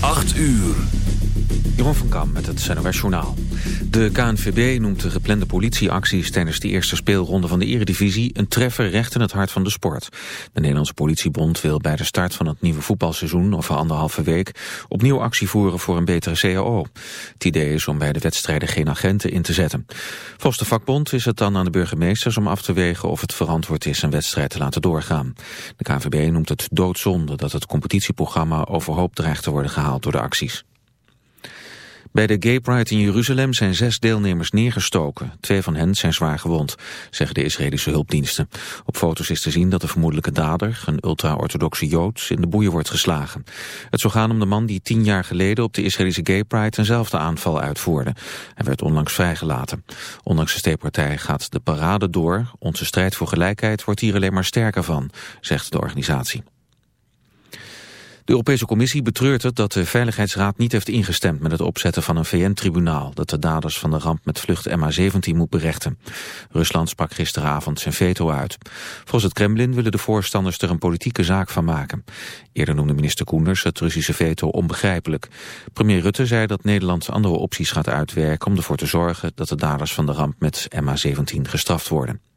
8 uur. Jeroen van Kam met het NOS Journaal. De KNVB noemt de geplande politieacties tijdens de eerste speelronde van de eredivisie een treffer recht in het hart van de sport. De Nederlandse politiebond wil bij de start van het nieuwe voetbalseizoen over anderhalve week opnieuw actie voeren voor een betere CAO. Het idee is om bij de wedstrijden geen agenten in te zetten. Volgens de vakbond is het dan aan de burgemeesters om af te wegen of het verantwoord is een wedstrijd te laten doorgaan. De KNVB noemt het doodzonde dat het competitieprogramma overhoop dreigt te worden gehaald door de acties. Bij de Gay Pride in Jeruzalem zijn zes deelnemers neergestoken. Twee van hen zijn zwaar gewond, zeggen de Israëlische hulpdiensten. Op foto's is te zien dat de vermoedelijke dader, een ultra-orthodoxe Jood, in de boeien wordt geslagen. Het zou gaan om de man die tien jaar geleden op de Israëlische Gay Pride eenzelfde aanval uitvoerde. Hij werd onlangs vrijgelaten. Ondanks de steekpartij gaat de parade door. Onze strijd voor gelijkheid wordt hier alleen maar sterker van, zegt de organisatie. De Europese Commissie betreurt het dat de Veiligheidsraad niet heeft ingestemd met het opzetten van een VN-tribunaal dat de daders van de ramp met vlucht MH17 moet berechten. Rusland sprak gisteravond zijn veto uit. Volgens het Kremlin willen de voorstanders er een politieke zaak van maken. Eerder noemde minister Koenders het Russische veto onbegrijpelijk. Premier Rutte zei dat Nederland andere opties gaat uitwerken om ervoor te zorgen dat de daders van de ramp met MH17 gestraft worden.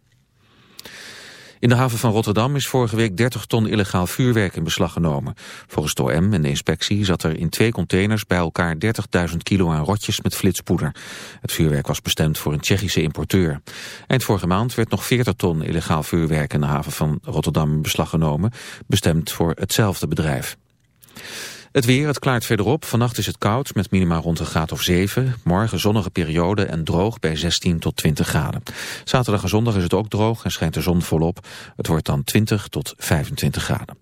In de haven van Rotterdam is vorige week 30 ton illegaal vuurwerk in beslag genomen. Volgens de OM en de inspectie zat er in twee containers bij elkaar 30.000 kilo aan rotjes met flitspoeder. Het vuurwerk was bestemd voor een Tsjechische importeur. Eind vorige maand werd nog 40 ton illegaal vuurwerk in de haven van Rotterdam in beslag genomen, bestemd voor hetzelfde bedrijf. Het weer, het klaart verderop. Vannacht is het koud met minima rond een graad of 7. Morgen zonnige periode en droog bij 16 tot 20 graden. Zaterdag en zondag is het ook droog en schijnt de zon volop. Het wordt dan 20 tot 25 graden.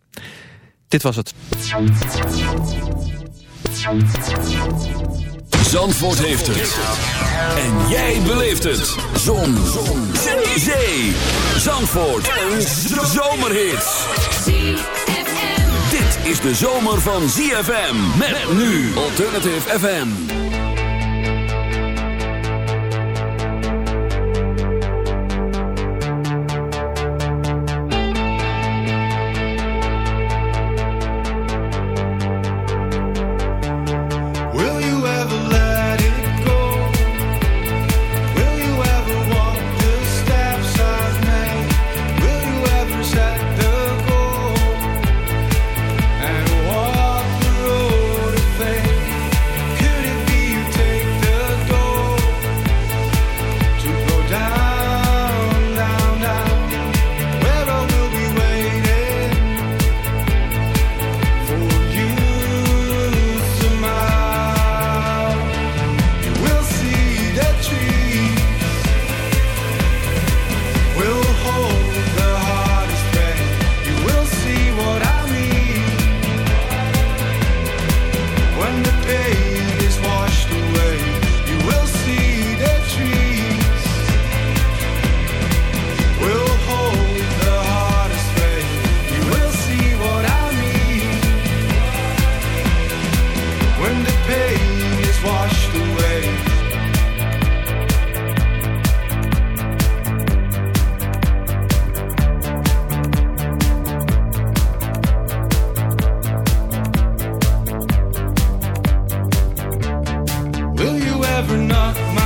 Dit was het. Zandvoort heeft het. En jij beleeft het. Zon. zon. Zee. Zandvoort. Een zomerhit is de zomer van ZFM. Met nu Alternative FM. rock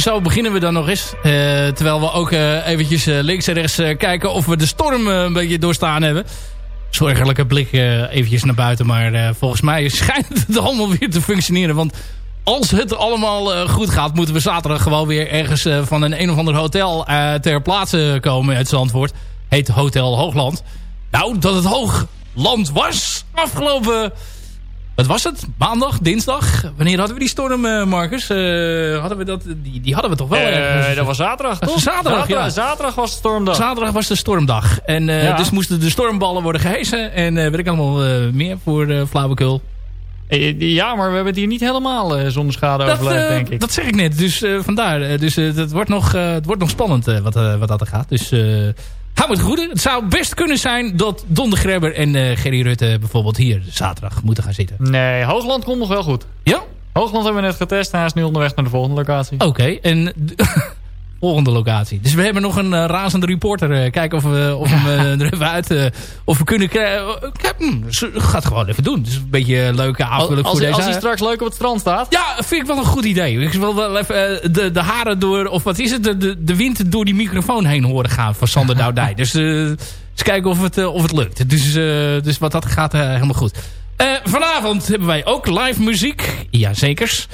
zo beginnen we dan nog eens. Uh, terwijl we ook uh, eventjes uh, links en rechts kijken of we de storm een beetje doorstaan hebben. Zorgelijke blik eventjes naar buiten. Maar volgens mij schijnt het allemaal weer te functioneren. Want als het allemaal goed gaat... moeten we zaterdag gewoon weer ergens van een een of ander hotel ter plaatse komen uit Zandvoort. Heet Hotel Hoogland. Nou, dat het Hoogland was afgelopen wat was het? Maandag? Dinsdag? Wanneer hadden we die storm, uh, Marcus? Uh, hadden we dat, die, die hadden we toch wel uh, Dat was zaterdag, toch? Zaterdag, zaterdag, ja. Zaterdag was de stormdag. Zaterdag was de stormdag. En ja. dus moesten de stormballen worden gehesen. En weet ik allemaal meer voor flauwekul. Ja, maar we hebben het hier niet helemaal zonder schade dat, overleefd, denk ik. Dat zeg ik net. Dus vandaar. dus het, wordt nog, het wordt nog spannend wat, wat dat er gaat. Dus Hou het goede. Het zou best kunnen zijn dat Don de Grebber en uh, Gerry Rutte bijvoorbeeld hier zaterdag moeten gaan zitten. Nee, Hoogland komt nog wel goed. Ja? Hoogland hebben we net getest. Hij is nu onderweg naar de volgende locatie. Oké, en volgende locatie. Dus we hebben nog een uh, razende reporter. Uh, kijken of we, of we er even uit... of we kunnen krijgen... Hm, gaat gewoon even doen. Het is een beetje een leuke aanvulling voor deze... Als hij straks leuk op het strand staat? Ja, vind ik wel een goed idee. Ik wil wel even de, de haren door... Of wat is het? De, de, de wind door die microfoon heen horen gaan van Sander Doudij. Dus eens kijken of het, of het lukt. Dus, dus wat dat gaat helemaal goed. vanavond hebben wij ook live muziek. Ja, zekers.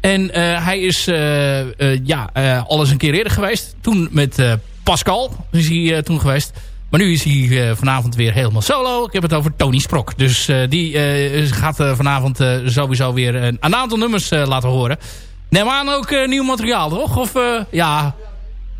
En uh, hij is uh, uh, ja, al een keer eerder geweest. Toen met Pascal is hij toen geweest. Maar nu is hij vanavond weer helemaal solo. Ik heb het over Tony Sprok. Dus die gaat vanavond sowieso weer een, aantal nummers laten horen. Neem aan ook nieuw materiaal, toch? Of ja...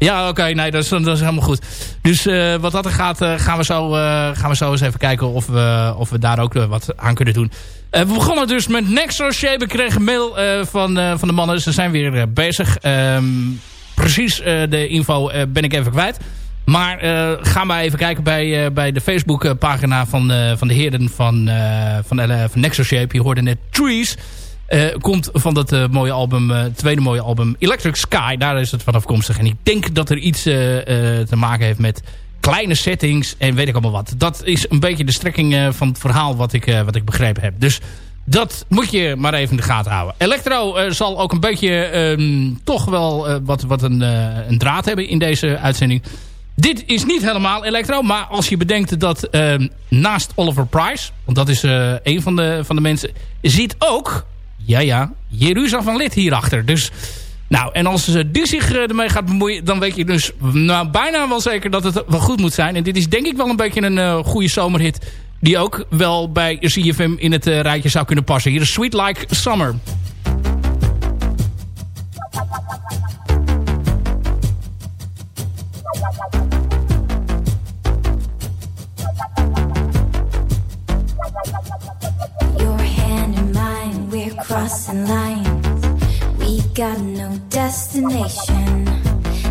Ja, oké, nee, dat is, dat is helemaal goed. Dus wat dat er gaat, gaan, we zo, gaan we zo eens even kijken of we, of we daar ook wat aan kunnen doen. We begonnen dus met Nexo Shape. Ik kreeg een mail van, van de mannen. Ze zijn weer bezig. Um, precies de info ben ik even kwijt. Maar ga maar even kijken bij, bij de Facebook pagina van, van de heren van, van, van Nexo Shape. Je hoorde net Trees. Uh, komt van dat uh, mooie album, uh, tweede mooie album Electric Sky. Daar is het van afkomstig. En ik denk dat er iets te maken heeft met kleine settings en weet ik allemaal wat. Dat is een beetje de strekking van het verhaal wat ik, wat ik begrepen heb. Dus dat moet je maar even in de gaten houden. Electro zal ook een beetje um, toch wel wat, wat een, een draad hebben in deze uitzending. Dit is niet helemaal electro, maar als je bedenkt dat uh, naast Oliver Price, want dat is een van de, van de mensen, zit ook ja, ja. Jeruzalem van Lid hierachter. Dus, nou, en als die zich eh, ermee gaat bemoeien... dan weet je dus nou, bijna wel zeker dat het wel goed moet zijn. En dit is denk ik wel een beetje een uh, goede zomerhit... die ook wel bij CFM in het rijtje zou kunnen passen. Hier is Sweet Like Summer. crossing lines. We got no destination.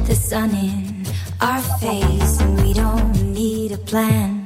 The sun in our face, and we don't need a plan.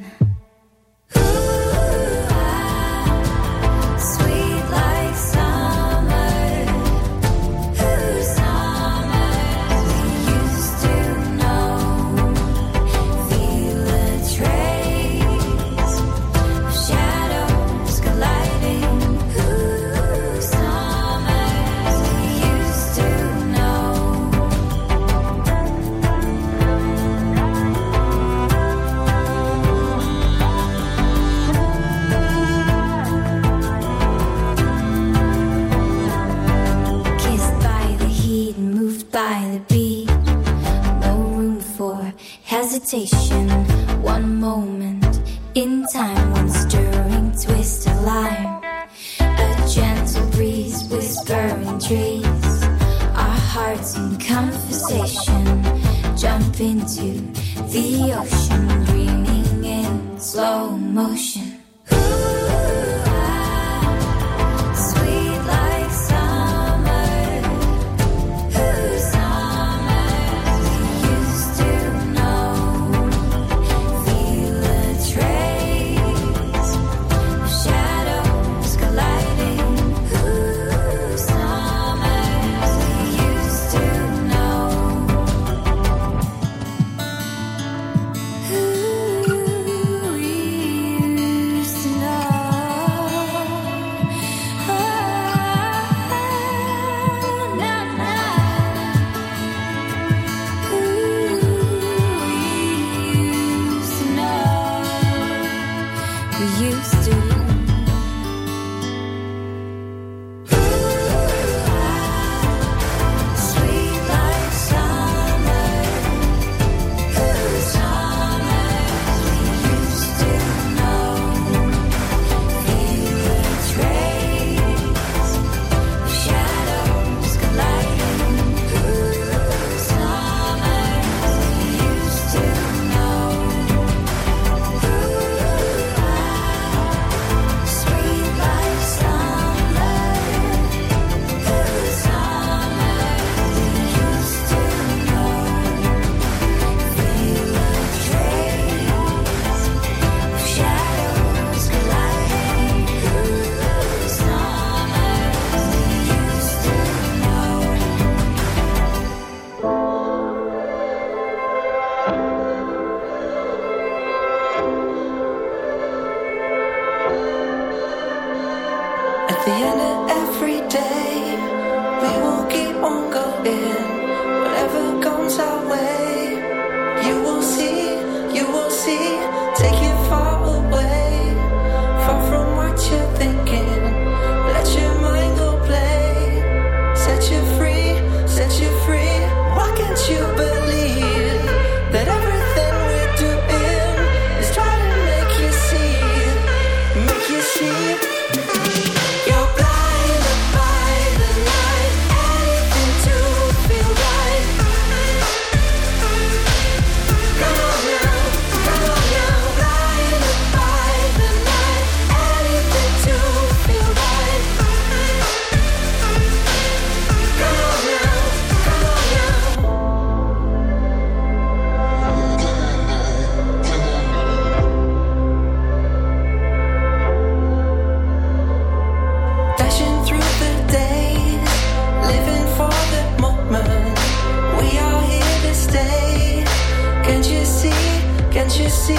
you see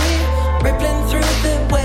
rippling through the waves.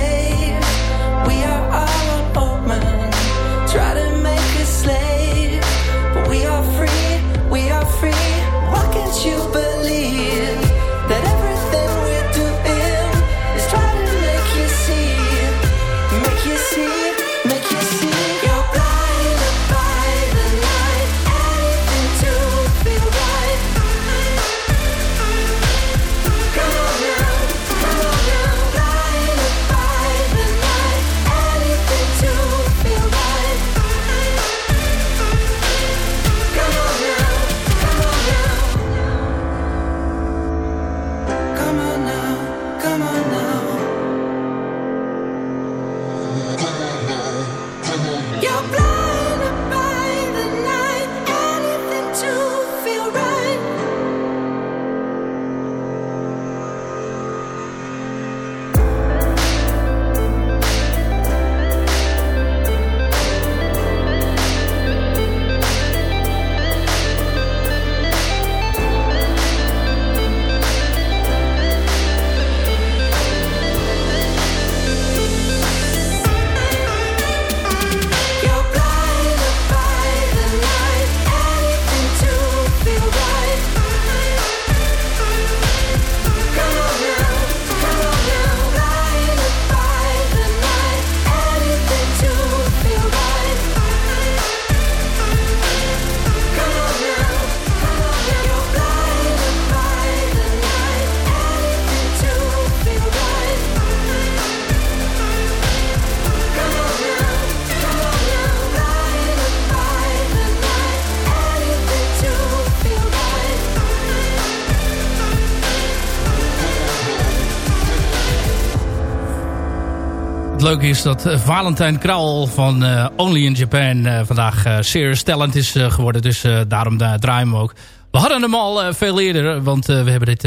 Leuk is dat uh, Valentijn Krauwel van uh, Only in Japan uh, vandaag Serious Talent is geworden. Dus daarom draaien we ook. We hadden hem al veel eerder, want we hebben dit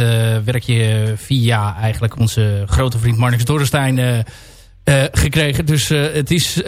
werkje via eigenlijk onze grote vriend Marnix Dorrestein gekregen. Dus het is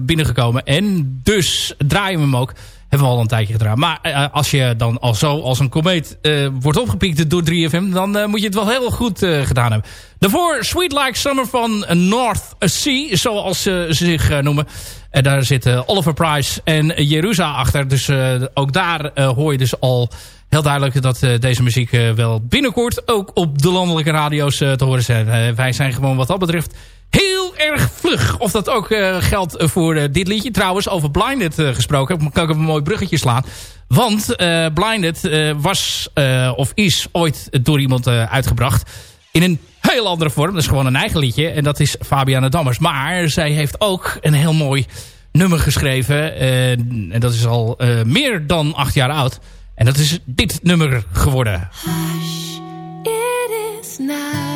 binnengekomen en dus draaien we hem ook. Hebben al een tijdje gedaan. Maar uh, als je dan al zo als een komeet uh, wordt opgepikt door 3FM... dan moet je het wel heel goed gedaan hebben. Daarvoor Sweet Like Summer van North Sea, zoals ze zich noemen. En daar zitten Oliver Price en Jerusa achter. Dus ook daar hoor je dus al heel duidelijk dat deze muziek wel binnenkort... ook op de landelijke radio's te horen zijn. wij zijn gewoon wat dat betreft heel erg vlug. Of dat ook geldt voor dit liedje. Trouwens, over Blinded gesproken. Kan ik een mooi bruggetje slaan. Want Blinded was of is ooit door iemand uitgebracht. In een heel andere vorm. Dat is gewoon een eigen liedje. En dat is Fabiana Dammers. Maar zij heeft ook een heel mooi nummer geschreven. en dat is al meer dan acht jaar oud. En dat is dit nummer geworden. Hush, it is night.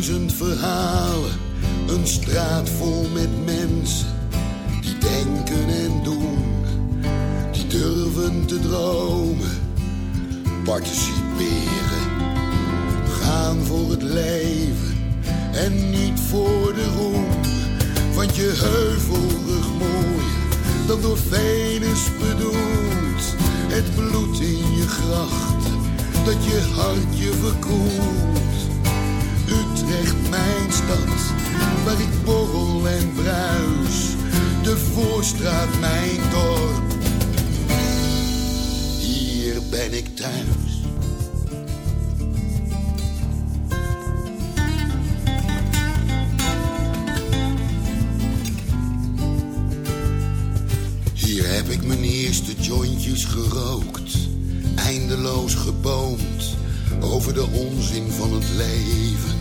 Duizend verhalen. Een straat vol met mensen die denken en doen. Die durven te dromen. Gerookt, eindeloos geboomd over de onzin van het leven.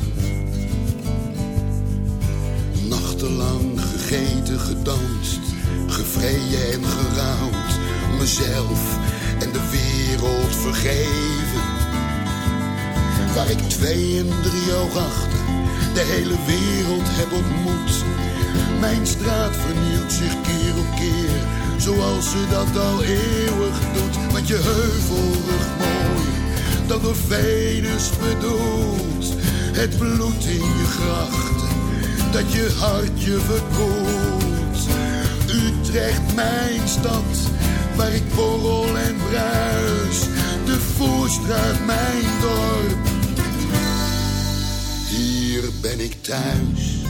Nachtenlang gegeten, gedanst gevreden en gerouwd, mezelf en de wereld vergeven. Waar ik twee en drie oog achter de hele wereld heb ontmoet. Mijn straat vernieuwt zich keer op keer, zoals ze dat al eeuwig doet. Want je heuvelrug mooi, dat door Venus bedoelt. Het bloed in je grachten, dat je hartje verkoelt. Utrecht, mijn stad, waar ik borrel en bruis. De Voorstraat, mijn dorp hier ben ik thuis.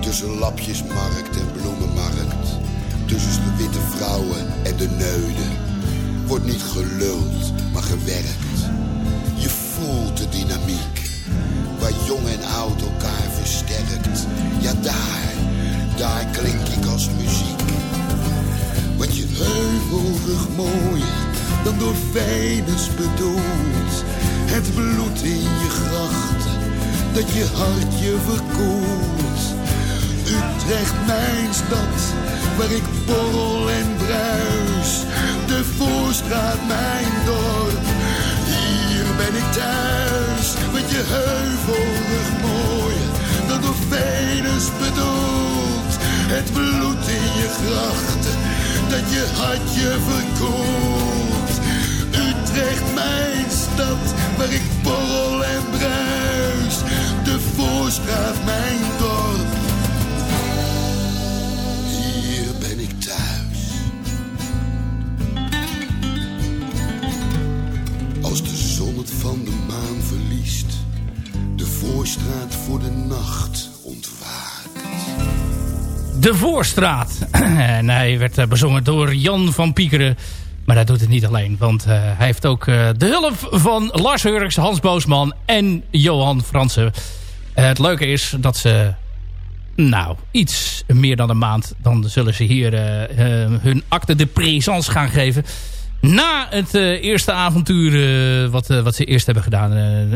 Tussen lapjesmarkt en bloemenmarkt. Tussen de witte vrouwen en de neuden. Wordt niet geluld, maar gewerkt. Je voelt de dynamiek. Waar jong en oud elkaar versterkt. Ja, daar, daar klink ik als muziek. Want je heuvelrug mooier dan door Venus bedoeld. Het bloed in je grachten, dat je hart je verkoelt. Utrecht, mijn stad, waar ik borrel en bruis. De Voorstraat, mijn dorp, hier ben ik thuis. Met je heuvelrug mooi, dat door Venus bedoelt. Het bloed in je grachten, dat je hart je verkoelt. Utrecht, mijn stad, waar ik borrel en bruis. De Voorstraat, mijn dorp. Voorstraat voor de nacht ontwaakt. De Voorstraat. en hij werd eh, bezongen door Jan van Piekeren. Maar hij doet het niet alleen. Want uh, hij heeft ook uh, de hulp van Lars Hurks, Hans Boosman en Johan Fransen. Het leuke is dat ze... Nou, iets meer dan een maand. Dan zullen ze hier hun acte de présence gaan geven. Na het eerste avontuur wat, wat ze eerst hebben gedaan.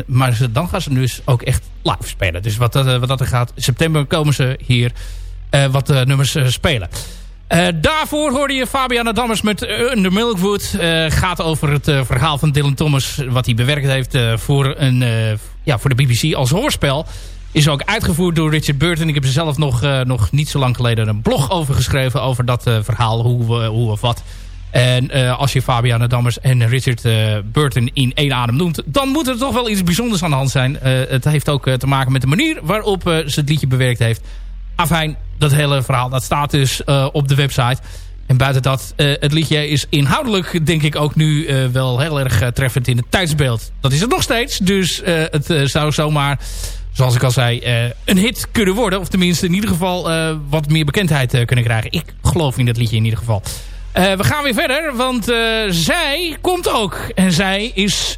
maar dan gaan ze dus ook echt live spelen. Dus wat, wat dat er gaat. September komen ze hier wat nummers spelen. Daarvoor hoorde je Fabiana Dammers met Under Milkwood. Gaat over het verhaal van Dylan Thomas. Wat hij bewerkt heeft voor, een, ja, voor de BBC als hoorspel. Is ook uitgevoerd door Richard Burton. Ik heb er zelf nog, nog niet zo lang geleden een blog over geschreven. Over dat verhaal, hoe, hoe of wat. En als je Fabiana Dammers en Richard Burton in één adem noemt... dan moet er toch wel iets bijzonders aan de hand zijn. het heeft ook te maken met de manier waarop ze het liedje bewerkt heeft. Afijn, dat hele verhaal dat staat dus op de website. En buiten dat, het liedje is inhoudelijk denk ik ook nu wel heel erg treffend in het tijdsbeeld. Dat is het nog steeds. Dus het zou zomaar, zoals ik al zei, een hit kunnen worden. Of tenminste in ieder geval wat meer bekendheid kunnen krijgen. Ik geloof in het liedje in ieder geval. We gaan weer verder, want zij komt ook. En zij is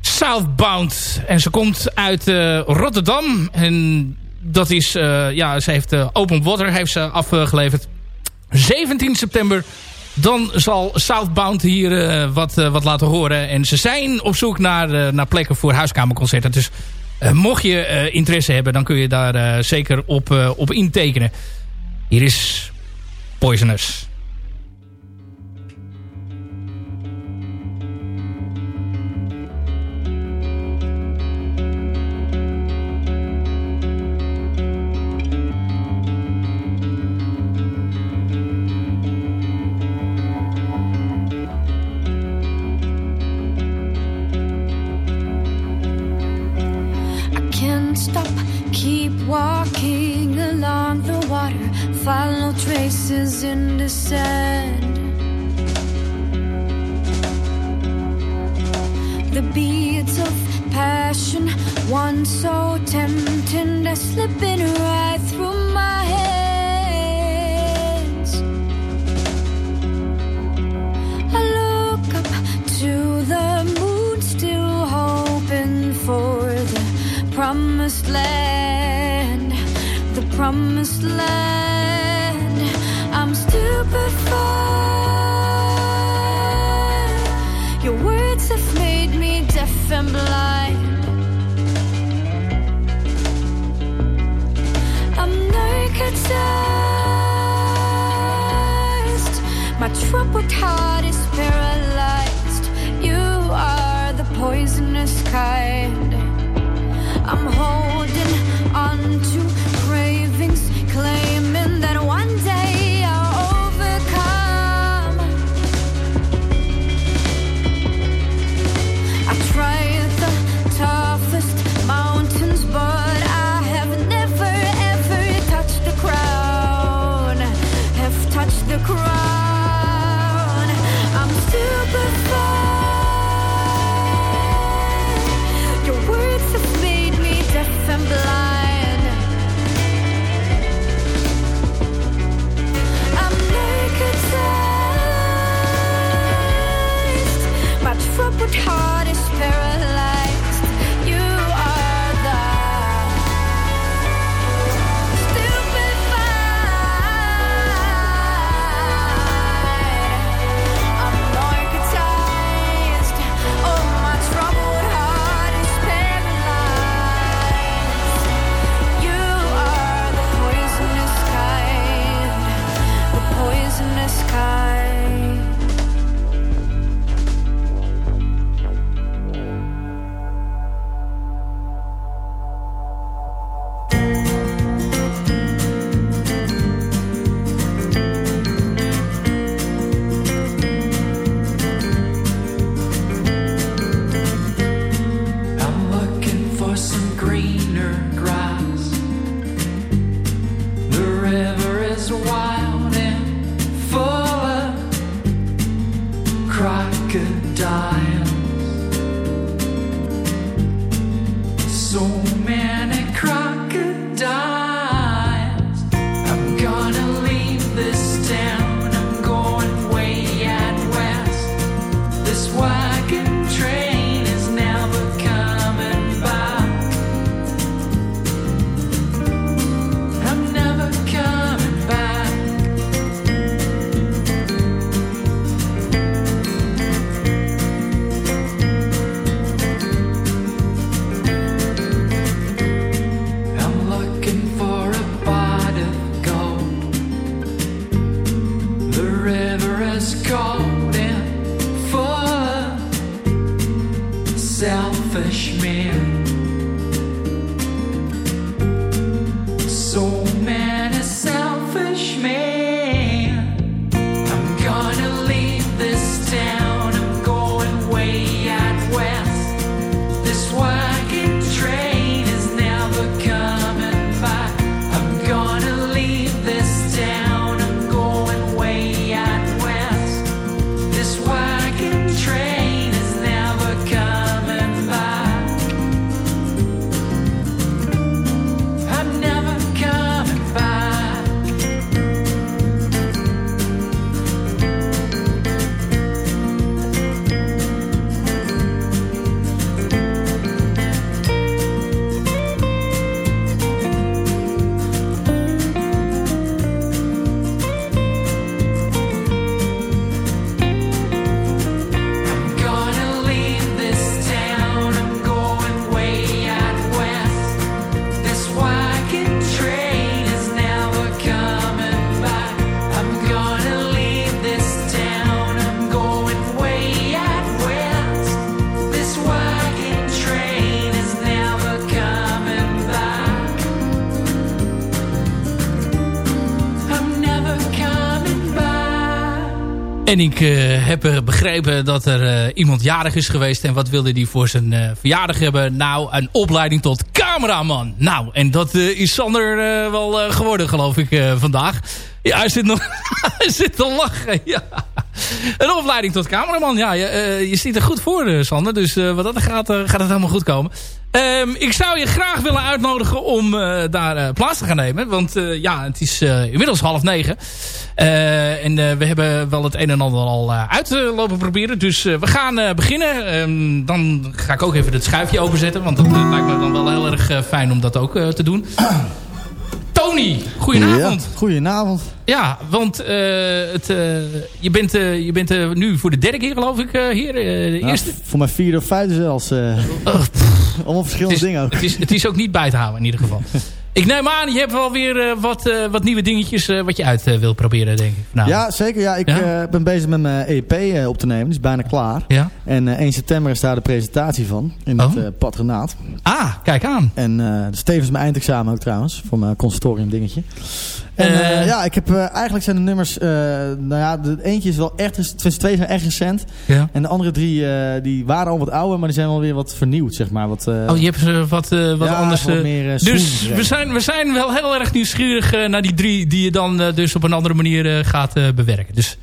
Southbound. En ze komt uit Rotterdam. En dat is, ja, ze heeft Open Water heeft ze afgeleverd. 17 september, dan zal Southbound hier wat, wat laten horen. En ze zijn op zoek naar, naar plekken voor huiskamerconcerten. Dus mocht je interesse hebben, dan kun je daar zeker op, op intekenen. Hier is Poisonous. En ik eh, heb begrepen dat er eh, iemand jarig is geweest. En wat wilde die voor zijn eh, verjaardag hebben? Nou, een opleiding tot cameraman. Nou, en dat is Sander wel geworden, geloof ik, vandaag. Ja, hij zit nog hij zit te lachen. Ja. Een opleiding tot cameraman. Ja, je, eh, je ziet er goed voor, eh, Sander. Dus eh, wat dat gaat, gaat het helemaal goed komen. Ehm, ik zou je graag willen uitnodigen om daar plaats te gaan nemen. Want ja, het is inmiddels half negen. En we hebben wel het een en ander al uit eh, lopen proberen. Dus we gaan beginnen. Ehm, dan ga ik ook even het schuifje openzetten. Want dat lijkt me dan wel heel erg fijn om dat ook te doen. Tony, goedenavond. Ja, goedenavond. Ja, want eh, het, eh, je bent, eh, je bent nu voor de derde keer geloof ik hier. de Ja, eerste. voor mij vierde of vijfde zelfs. Oh, allemaal verschillende het, is, dingen ook. het, is, het is ook niet bij te houden in ieder geval. Ik neem aan, je hebt wel weer eh, wat, eh, wat nieuwe dingetjes eh, wat je uit wilt proberen, denk ik. Nou, Ja, zeker. Ja, ik Ja? ben bezig met mijn EP op te nemen. Die is bijna klaar. Ja? En eh 1 september is daar de presentatie van. In het Oh. patronaat. Ah, kijk aan. En eh dat is tevens mijn eindexamen ook trouwens. Voor mijn conservatorium dingetje. En Eh. eh, ja, ik heb, eh, eigenlijk zijn de nummers... nou ja, de eentje is wel echt... twee zijn echt recent. Ja. En de andere drie die waren al wat ouder. Maar die zijn wel weer wat vernieuwd, zeg maar. Wat, Oh, je hebt wat, wat ja, anders... wat meer, swing dus we zijn, we zijn wel heel erg nieuwsgierig naar die drie... die je dan dus op een andere manier gaat bewerken. Dus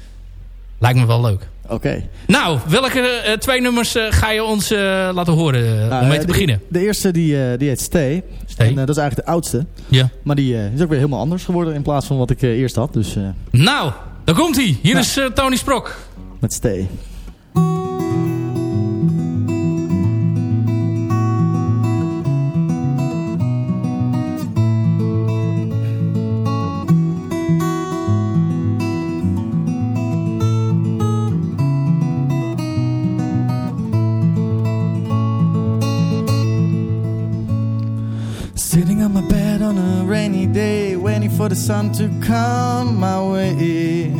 lijkt me wel leuk. Oké. Nou, welke eh, twee nummers eh, ga je ons eh, laten horen eh, Nou, om mee te de- beginnen? De, eerste die, die heet Stay. Stay. En dat is eigenlijk de oudste. Ja. Maar die is ook weer helemaal anders geworden in plaats van wat ik eerst had. Dus Nou, daar komt hij. Hier Nou. is Tony Sprok. met Stay. The sun to come my way.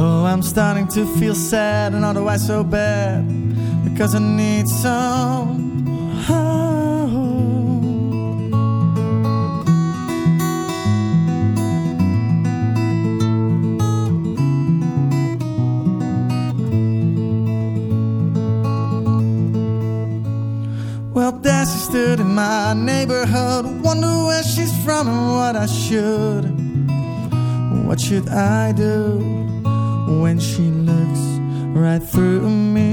Oh, I'm starting to feel sad and otherwise so bad because I need some. From what I should. What should I do when she looks right through me?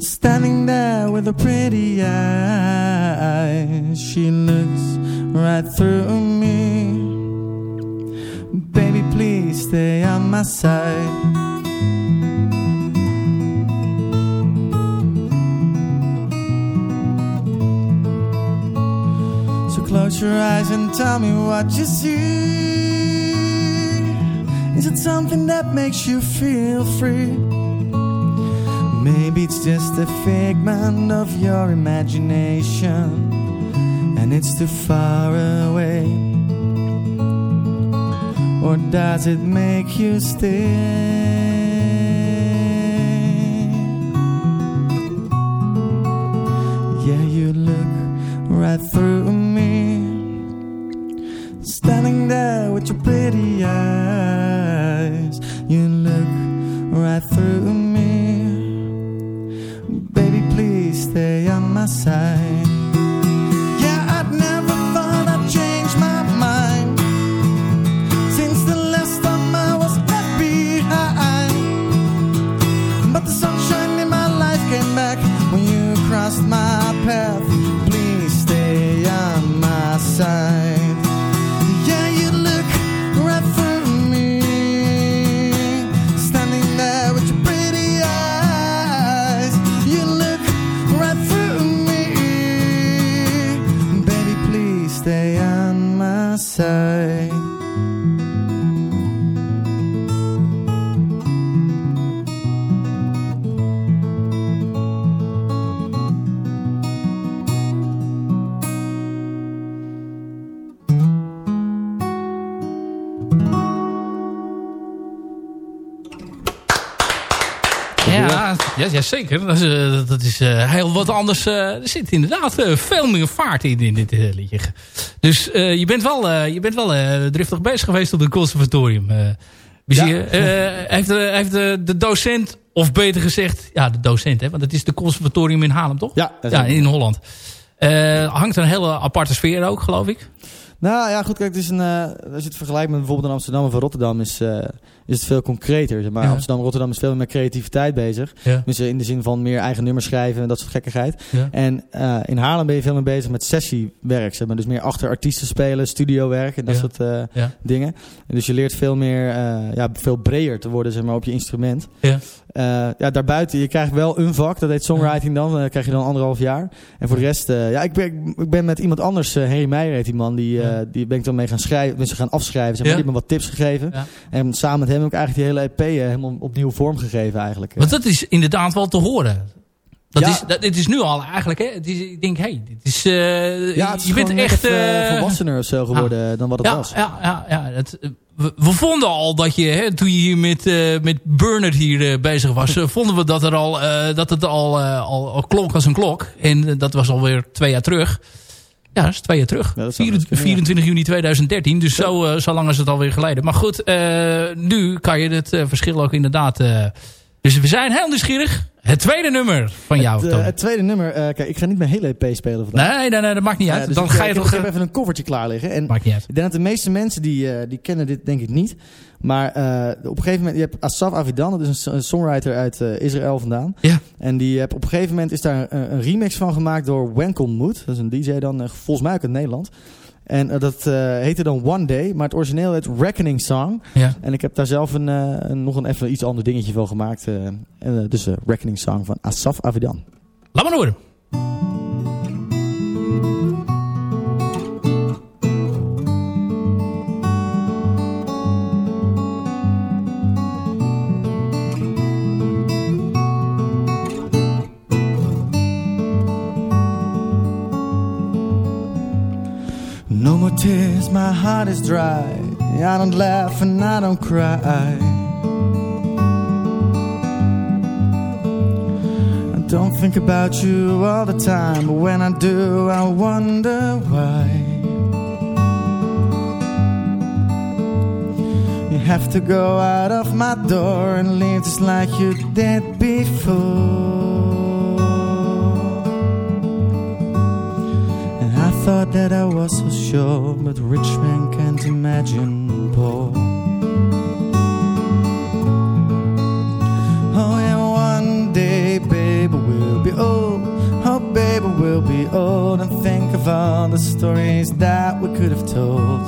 Standing there with her pretty eyes, she looks right through me. Baby, please stay on my side. Your eyes and tell me what you see. Is it something that makes you feel free? Maybe it's just a figment of your imagination and it's too far away. Or does it make you stay? Standing there with your pretty eyes. You look right through me. Baby, please stay on my side. Zeker. Dat is, eh, dat is eh, heel wat anders. eh, er zit inderdaad veel meer vaart in, in dit liedje. Dus je bent wel, je bent wel driftig bezig geweest op het conservatorium. eh, heeft, de, heeft de, de docent, of beter gezegd... Ja, de docent, hè, want het is de conservatorium in Haarlem, toch? Ja, ja in Holland. Hangt een hele aparte sfeer ook, geloof ik. Nou ja, goed, kijk, het is een, eh, als je het vergelijkt met bijvoorbeeld in Amsterdam of Rotterdam, is, eh, is het veel concreter. Zeg maar Ja. Amsterdam en Rotterdam is veel meer met creativiteit bezig. Ja. Dus in de zin van meer eigen nummers schrijven en dat soort gekkigheid. Ja. En eh, in Haarlem ben je veel meer bezig met sessiewerk. Zeg maar. Dus meer achter artiesten spelen, studiowerk en dat soort dingen. En dus je leert veel meer, ja, veel breder te worden zeg maar, op je instrument. Ja. Eh, ja, daarbuiten, je krijgt wel een vak, dat heet songwriting dan. Dat krijg je dan anderhalf jaar. En voor de rest, eh, ja, ik ben, ik ben met iemand anders, eh Harry Meijer heet die man, die, Ja. die ben ik dan mee gaan schrijven, mensen gaan afschrijven. Zeg maar. Ja. Die heeft me wat tips gegeven. Ja. En samen met hem heb ik eigenlijk die hele EP helemaal opnieuw vormgegeven eigenlijk. Want dat is inderdaad wel te horen. Dat Ja. is, dat, het is nu al eigenlijk, hè. Het is, ik denk, hé, hey, dit is, eh, Ja, het is je bent echt... eh, volwassener of zo geworden dan wat het was. Ja, ja, ja. Eh, we, we vonden al dat je, hè, toen je hier met, eh met Bernard hier eh, bezig was, eh, vonden we dat, er al, eh, dat het al, eh, al, al klonk als een klok. En eh, dat was alweer twee jaar terug. Ja, dat is twee jaar terug. Ja, dat zou Vier- best kunnen, ja. 24 juni 2013. Dus zo, eh, zo lang is het alweer geleden. Maar goed, eh, nu kan je het eh, verschil ook inderdaad... eh, dus we zijn heel nieuwsgierig. Het tweede nummer van jou, Het, eh, het tweede nummer, eh, kijk, ik ga niet mijn hele EP spelen vandaag. Nee, nee, nee, dat maakt niet Ja, uit. dus Dan ik, ga eh, je toch... Ik heb eh, even een koffertje klaar liggen. En Maakt niet uit. ik denk dat de meeste mensen die, eh, die kennen dit denk ik niet. Maar eh, op een gegeven moment, je hebt Asaf Avidan, dat is een, so- een songwriter uit eh, Israël vandaan. Ja. En die heb, op een gegeven moment is daar een, een remix van gemaakt door Wenkel Mood. Dat is een DJ dan, eh, volgens mij ook uit Nederland. En eh, dat eh, heette dan One Day, maar het origineel heet Reckoning Song. Ja. En ik heb daar zelf een, eh, een, nog een even iets ander dingetje van gemaakt. dus Reckoning Song van Asaf Avidan. Laat maar horen. No more tears, my heart is dry. I don't laugh and I don't cry. I don't think about you all the time, but when I do, I wonder why. You have to go out of my door and leave just like you did before. Thought that I was so sure, but rich man can't imagine poor. Oh yeah, one day, baby, we'll be old. Oh, baby, we'll be old and think of all the stories that we could have told.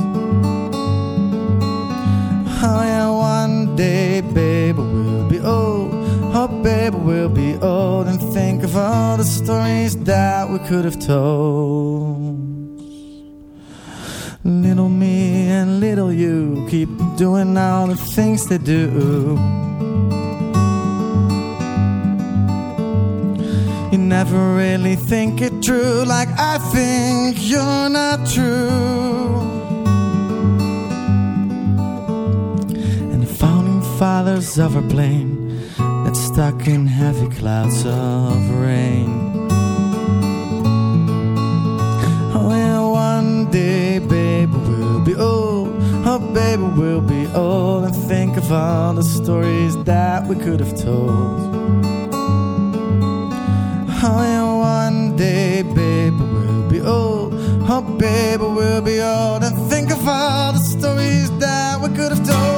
Oh yeah, one day, baby, we'll be old. Oh, baby, we'll be old and think of all the stories that we could have told. You keep doing all the things they do. You never really think it true, like I think you're not true. And the founding fathers of our plane that's stuck in heavy clouds of rain. Oh, yeah, one day, baby, baby, we'll be old and think of all the stories that we could have told. Oh, yeah, one day, baby, we'll be old. Oh, baby, we'll be old and think of all the stories that we could have told.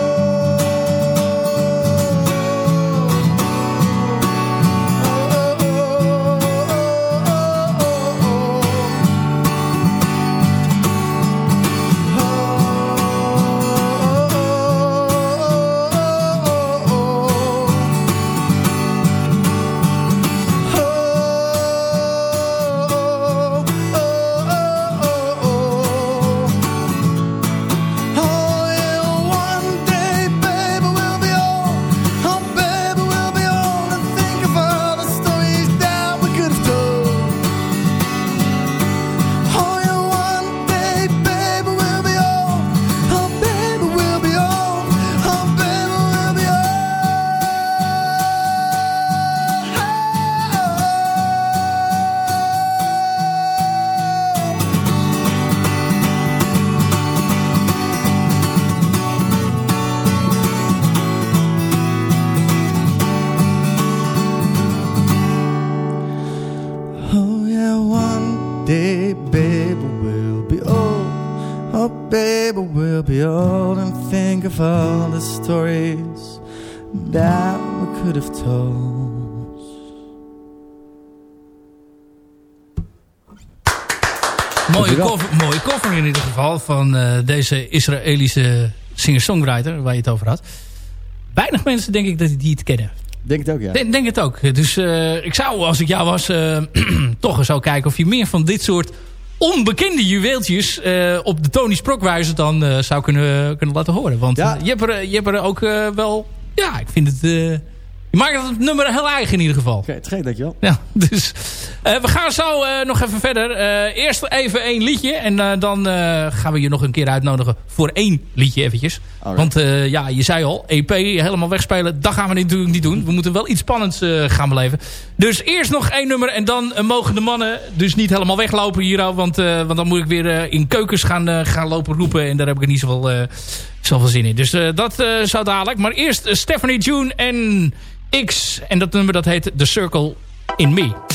Stories that we could have told. Mooie cover, mooie cover in ieder geval van eh, deze Israëlische singer-songwriter waar je het over had. Weinig mensen denk ik dat die het kennen. Denk het ook, ja. Denk, denk het ook. Dus eh, ik zou, als ik jou was, eh, toch eens zou kijken of je meer van dit soort onbekende juweeltjes eh, op de Tony Sprokwijzer dan eh, zou kunnen, kunnen laten horen. Want Ja. eh, je, hebt er, je hebt er ook wel, ja, ik vind het... maakt het nummer heel eigen in ieder geval. Oké, te gek, dankjewel. Ja, dus eh, we gaan zo eh, nog even verder. Eh, eerst even één liedje. En dan gaan we je nog een keer uitnodigen voor één liedje eventjes. Alright. Want ja, je zei al, EP helemaal wegspelen. Dat gaan we natuurlijk niet doen. We moeten wel iets spannends gaan beleven. Dus eerst nog één nummer. En dan mogen de mannen dus niet helemaal weglopen hier. Want, want dan moet ik weer in keukens gaan, gaan lopen roepen. En daar heb ik er niet zoveel, zoveel zin in. Dus dat zou dadelijk. Maar eerst Stephanie June en X. En dat nummer dat heet The Circle in Me.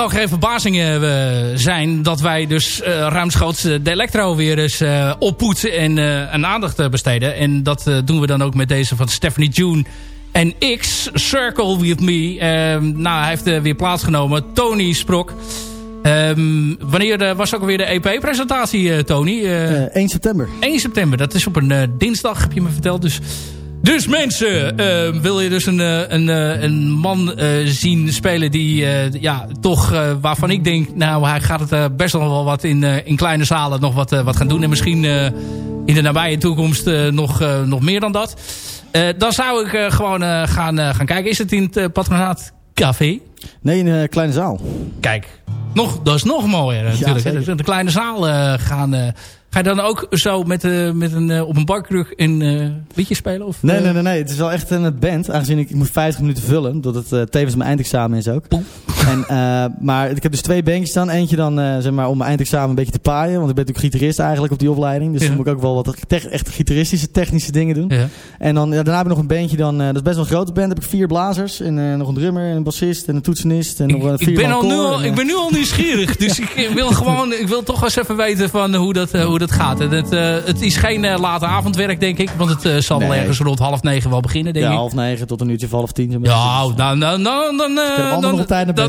Mag ook geen verbazing eh, zijn dat wij dus eh, ruimschoots eh, de Electro weer eens eh, oppoetsen en een aandacht besteden. En dat doen we dan ook met deze van Stephanie June en X, Circle With Me. Ehm, nou, hij heeft weer plaatsgenomen. Tony Sprok. Ehm, wanneer was ook weer de EP-presentatie, Tony? Eh, Eh, 1 september. 1 september. Dat is op een dinsdag, heb je me verteld. Dus Dus mensen, eh, wil je dus een, eh, een, eh, een man zien spelen die ja, toch waarvan ik denk, nou hij gaat het best wel wel wat in, in kleine zalen nog wat, wat gaan doen. En misschien in de nabije toekomst nog, nog meer dan dat. Dan zou ik gewoon gaan, gaan kijken. Is het in het Patronaat Café? Nee, in een kleine zaal. Kijk, nog, dat is nog mooier natuurlijk. zeker. de kleine zaal gaan... ga je dan ook zo met, eh, met een, eh, op een barkrug een liedje spelen? Of, Nee, nee, nee, nee. Het is wel echt een band. Aangezien ik, ik moet 50 minuten vullen. Dat het tevens mijn eindexamen is ook. En, eh, maar ik heb dus twee bandjes dan. Eentje dan zeg maar, om mijn eindexamen een beetje te paaien. Want ik ben natuurlijk gitarist eigenlijk op die opleiding. Dus Ja. dan moet ik ook wel wat tech- echt gitaristische, technische dingen doen. Ja. En dan, ja, daarna heb ik nog een bandje dan. dat is best wel een grote band. Dan heb ik vier blazers. En nog een drummer, en een bassist en een toetsenist. En nog Ik vier ben, al nu al, En, ik ben nu al nieuwsgierig. dus ik wil gewoon, ik wil toch wel eens even weten van hoe dat, hoe dat gaat. En het, eh, het is geen eh, late avondwerk, denk ik. Want het eh, zal wel ergens rond half negen wel beginnen, denk ja, ik. half negen tot een uurtje of half tien. Ja, nou, nou, nou, dan... eh, dan,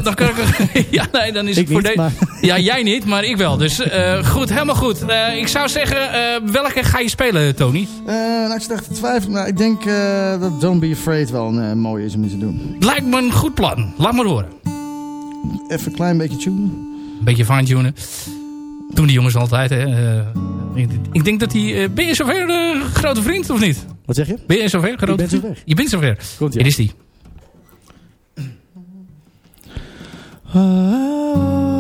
nog kan ik, ja, nee, dan is Ik het voor niet, maar- Ja, jij niet, maar ik wel. Dus eh, goed, helemaal goed. Eh, ik zou zeggen, eh, welke ga je spelen, Tony? Eh, nou, ik zit echt te twijfelen. Nou, ik denk eh, dat Don't Be Afraid wel een mooie is om die te doen. Lijkt me een goed plan. Laat maar horen. Even een klein beetje tunen. Een beetje fine-tunen. Doen die jongens altijd, hè. Eh, ik, ik denk dat die... eh, ben je zover, eh, grote vriend, of niet? Wat zeg je? Ben je zover, grote ben vriend? zover. Je bent zover. Komt Hier is die. Small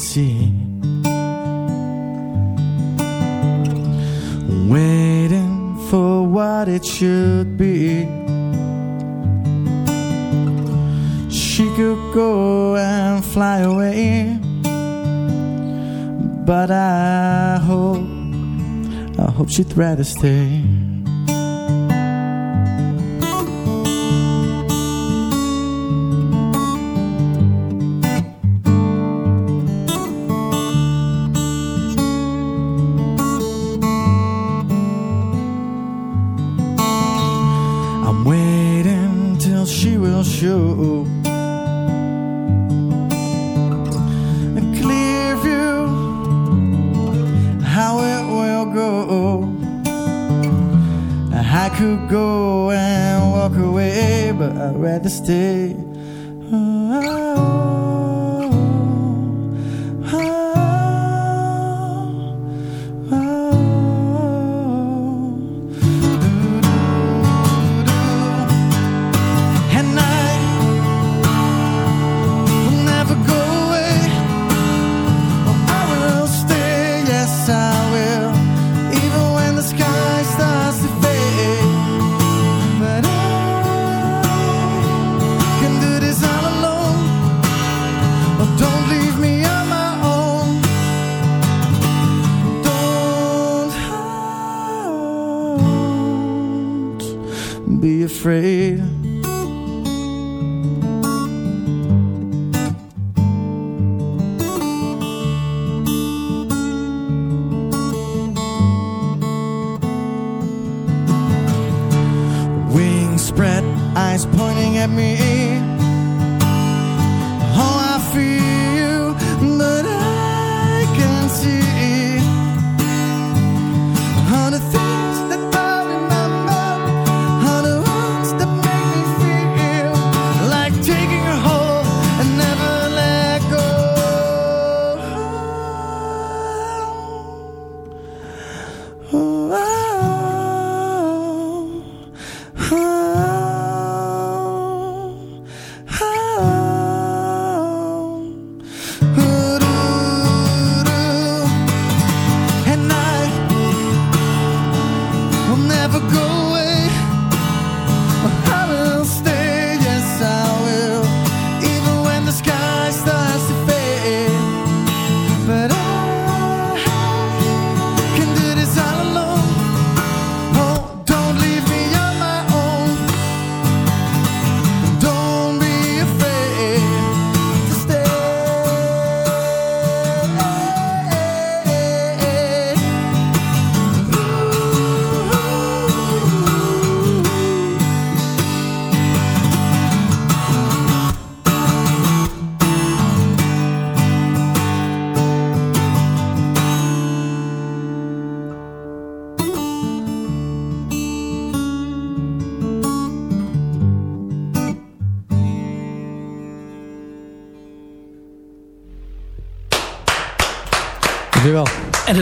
sea. Waiting for what it should be. She could go and fly away. But I hope, I hope she'd rather stay.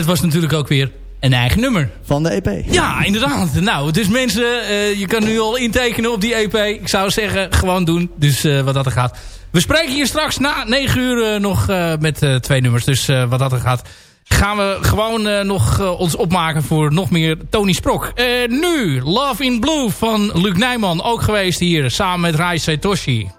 Was natuurlijk ook weer een eigen nummer. Van de EP. Ja, inderdaad. Nou, dus mensen, eh, je kan nu al intekenen op die EP. Ik zou zeggen, gewoon doen. Dus eh, wat dat er gaat. We spreken hier straks na 9 uur eh, nog met twee nummers. Dus wat dat er gaat, gaan we gewoon nog ons opmaken voor nog meer Tony Sprok. Nu, Love in Blue van Luc Nijman. Ook geweest hier, samen met Rai Satoshi.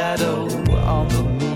Shadow on the meek.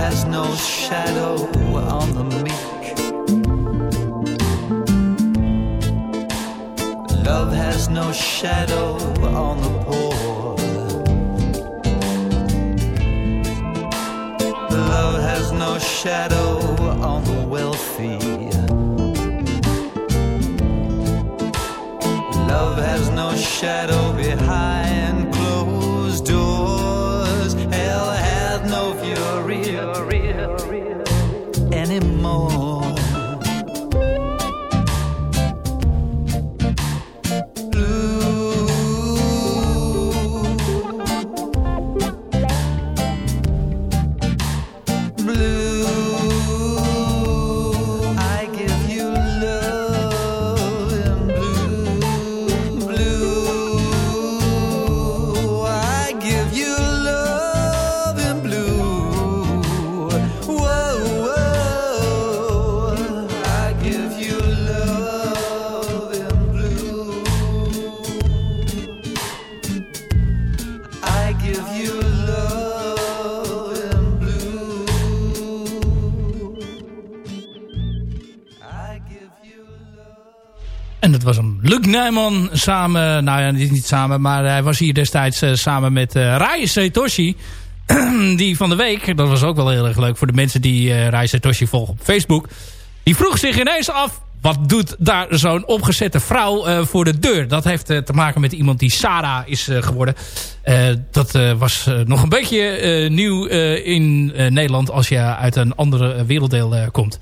Has no shadow on the meek. Love has no shadow on the poor. Love has no shadow on the wealthy. Love has no shadow behind Luc Nijman samen, nou ja, niet samen, maar hij was hier destijds eh, samen met eh Rai Satoshi. die van de week, dat was ook wel heel erg leuk voor de mensen die eh Rai Satoshi volgen op Facebook. Die vroeg zich ineens af, wat doet daar zo'n opgezette vrouw voor de deur? Dat heeft te maken met iemand die Sarah is geworden. Dat was nog een beetje nieuw in Nederland als je uit een andere werelddeel komt.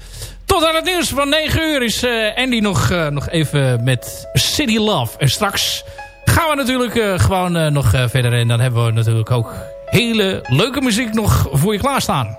Tot aan het nieuws van 9 uur is eh, Andy nog, eh, nog even met City Love. En straks gaan we natuurlijk eh, gewoon nog verder. En dan hebben we natuurlijk ook hele leuke muziek nog voor je klaarstaan.